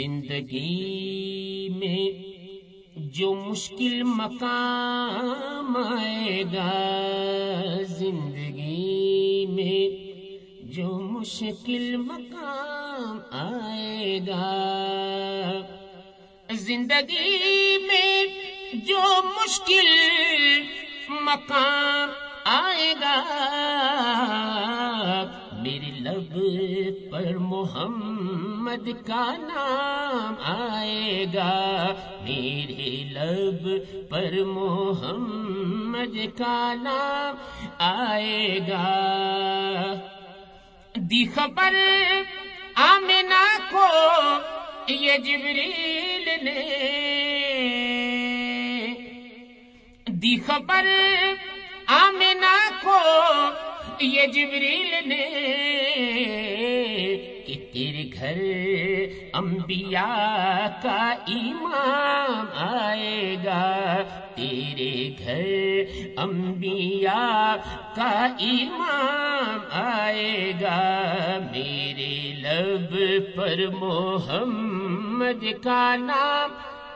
زندگی میں جو مشکل مقام آئے گا، زندگی میں جو مشکل مقام آئے گا۔ زندگی میں جو مشکل مقام آئے گا میری لب پر محمد کا نام آئے گا۔ میرے لب پر محمد کا نام آئے گا۔ دی خبر آمنا کو یہ جبریل نے۔ دی خبر آمنا کو یہ جبریل نے کہ تیرے گھر انبیاء کا ایمان آئے گا۔ تیرے گھر انبیاء کا ایمان آئے گا۔ میرے لب پر محمد کا نام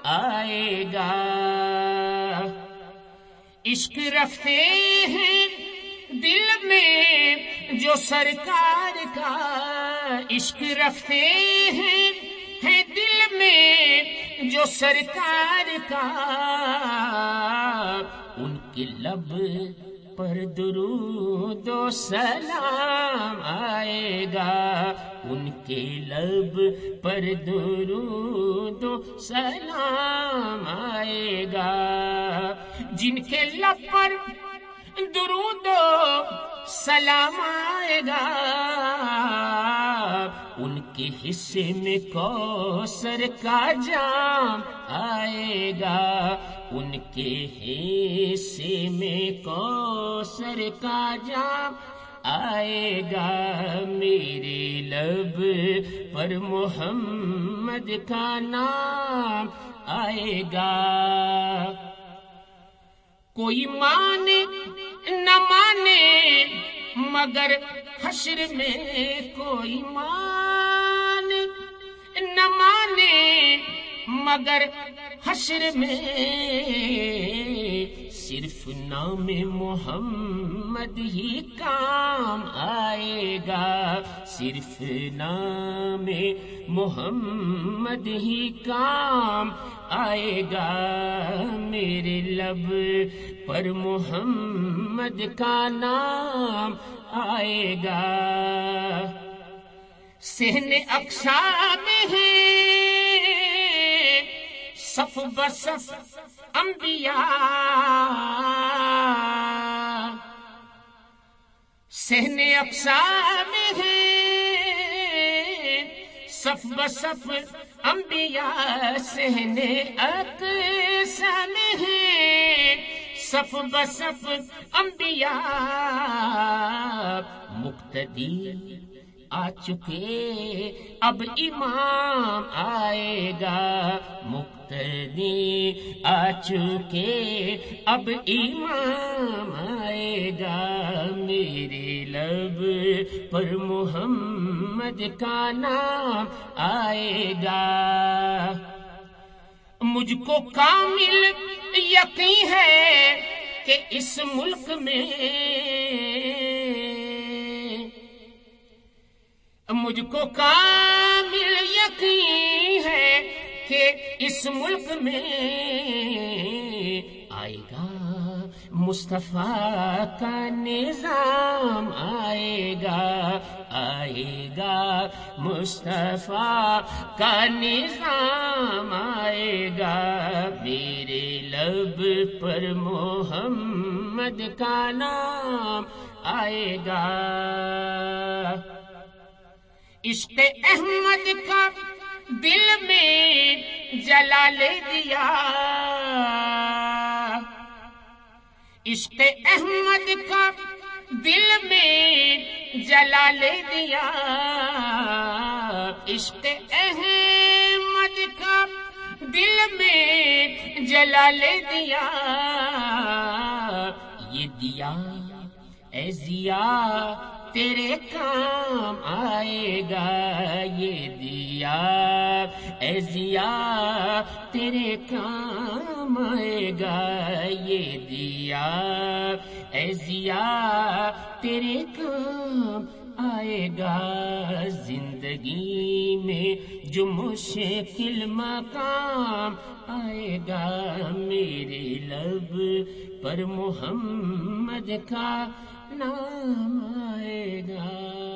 آئے گا۔ عشق رکھتے ہیں دل میں جو سرکار کا عشق رکھتے ہیں، ہے دل میں جو سرکار کا، ان کے لب پر درود و سلام آئے گا۔ ان کے لب پر درود و سلام آئے گا۔ جن کے لب پر درود و سلام آئے گا۔ ان کے حصے میں کوسر کا جام آئے گا۔ ان کے حصے میں کوسر کا جام آئے گا۔ میرے لب پر محمد کا نام آئے گا۔ کوئی مانے نہ مانے مگر حشر میں کوئی مان نہ مانے مگر حشر میں صرف نام محمد ہی کام آئے گا۔ صرف نام محمد ہی کام آئے گا۔ میرے لب پر محمد کا نام آئے گا۔ سہن اقسا میں ہے۔ صف بصف انبیاء سہن اقسام ہے۔ صف بصف انبیاء سہن اقسام ہے۔ صف بصف انبیاء مقتدی آ چکے۔ اب امام آئے گا۔ مقتدی آ چکے۔ اب امام آئے گا۔ میرے لب پر محمد کا نام آئے گا۔ مجھ کو کامل یقین ہے کہ اس ملک میں مجھ کو کامل یقین ہے کہ اس ملک میں آئے گا، مصطفیٰ کا نظام آئے گا آئے گا، مصطفیٰ کا نظام آئے گا۔ میرے لب پر محمد کا نام آئے گا۔ عشق احمد کا دل میں جلا لے دیا۔ عشق احمد کا دل میں جلا لے دیا۔ عشق احمد کا دل میں جلا لے دیا۔ یہ دیا، اے ضیا تیرے کام آئے گا، یہ دیا۔ اے زیا تیرے کام آئے گا، یہ دیا۔ اے زیا تیرے کام آئے گا۔ زندگی میں جو مشکل مقام آئے گا، میرے لب پر محمد کا نام آئے گا